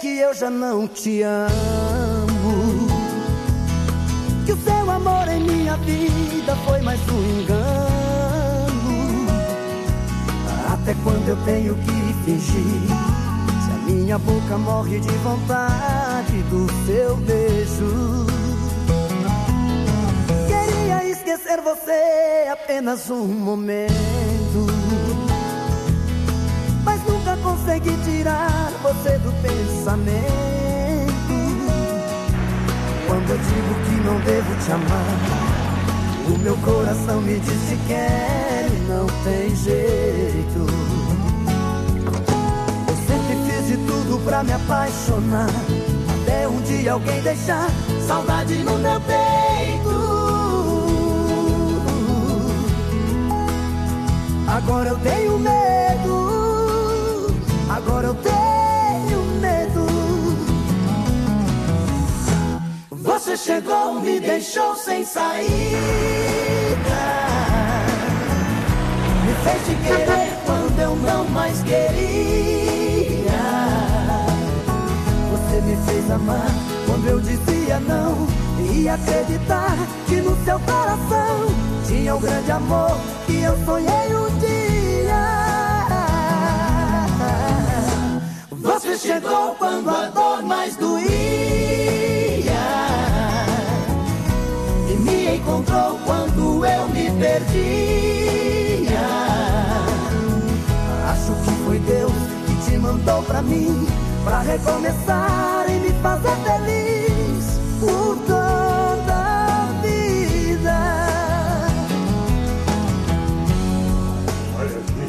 que eu já não te amo. Que o seu amor em minha vida foi mais um engano. Até quando eu tenho que fingir? Se a minha boca morre de vontade do seu beijo. Queria esquecer você apenas um momento. Pensamento. Quando eu digo que não devo te amar, o meu coração me diz que quer e não tem jeito. Eu sempre fiz de tudo pra me apaixonar, até um dia alguém deixar saudade no meu peito. Agora eu tenho medo, Você chegou, me deixou sem saída. Me fez te querer quando eu não mais queria. Você me fez amar quando eu dizia não. E acreditar que no seu coração tinha o grande amor que eu sonhei um dia. Você chegou quando a dor mais doía quando eu me perdia. Acho que foi Deus que te mandou pra mim, pra recomeçar e me fazer feliz por toda a vida. Olha aqui.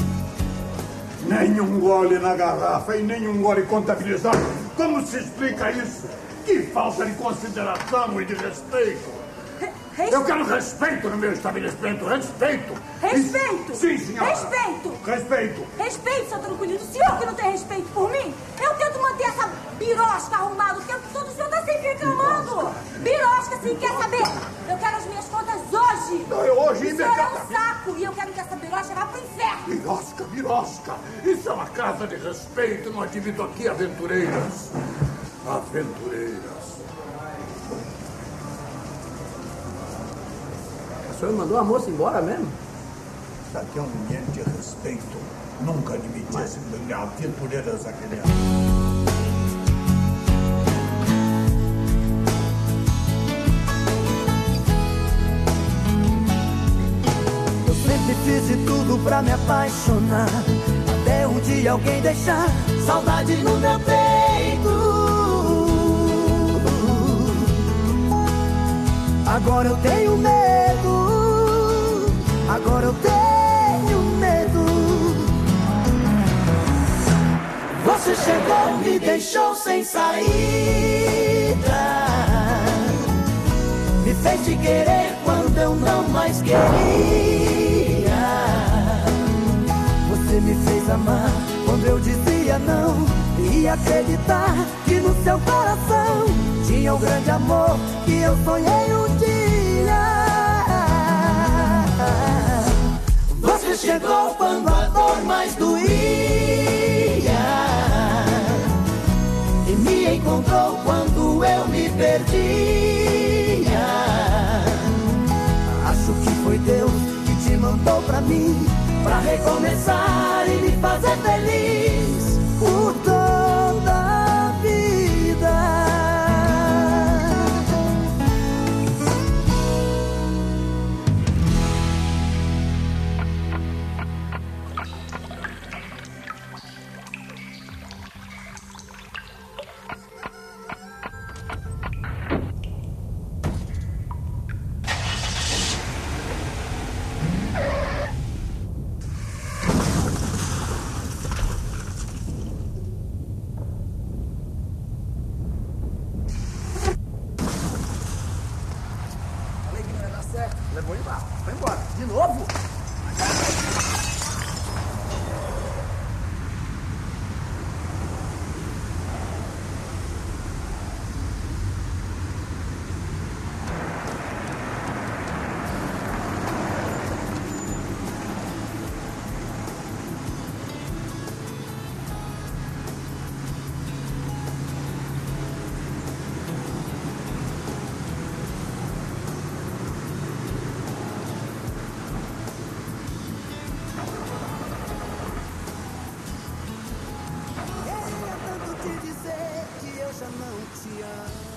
Nenhum gole na garrafa e nenhum gole contabilizado. Como se explica isso? Que falta de consideração e de respeito. Eu quero respeito no meu estabelecimento, respeito. Respeito? Sim, senhora. Respeito? Respeito. Respeito, seu tranquilino. O senhor que não tem respeito por mim? Eu tento manter essa birosca arrumada o tempo todo. O senhor tá sempre reclamando. Birosca, sim, quer saber? Eu quero as minhas contas hoje. Não, eu hoje, O senhor é um saco e eu quero que essa birosca vá pro inferno. Birosca, birosca. Isso é uma casa de respeito. Não admito aqui aventureiras. Aventureiras. Senhor mandou a moça embora mesmo? Isso aqui é um ambiente de respeito. Nunca admitisse aventureiras aqui dentro. Eu sempre fiz de tudo pra me apaixonar. Até um dia alguém deixar saudade no meu peito. Agora eu tenho medo. Você chegou, me deixou sem saída. Me fez te querer quando eu não mais queria. Você me fez amar quando eu dizia não. E acreditar que no seu coração tinha o grande amor que eu sonhei um dia. Perdia. Acho que foi Deus que te mandou pra mim, pra recomeçar e me fazer feliz Levou embora. Foi embora. De novo? love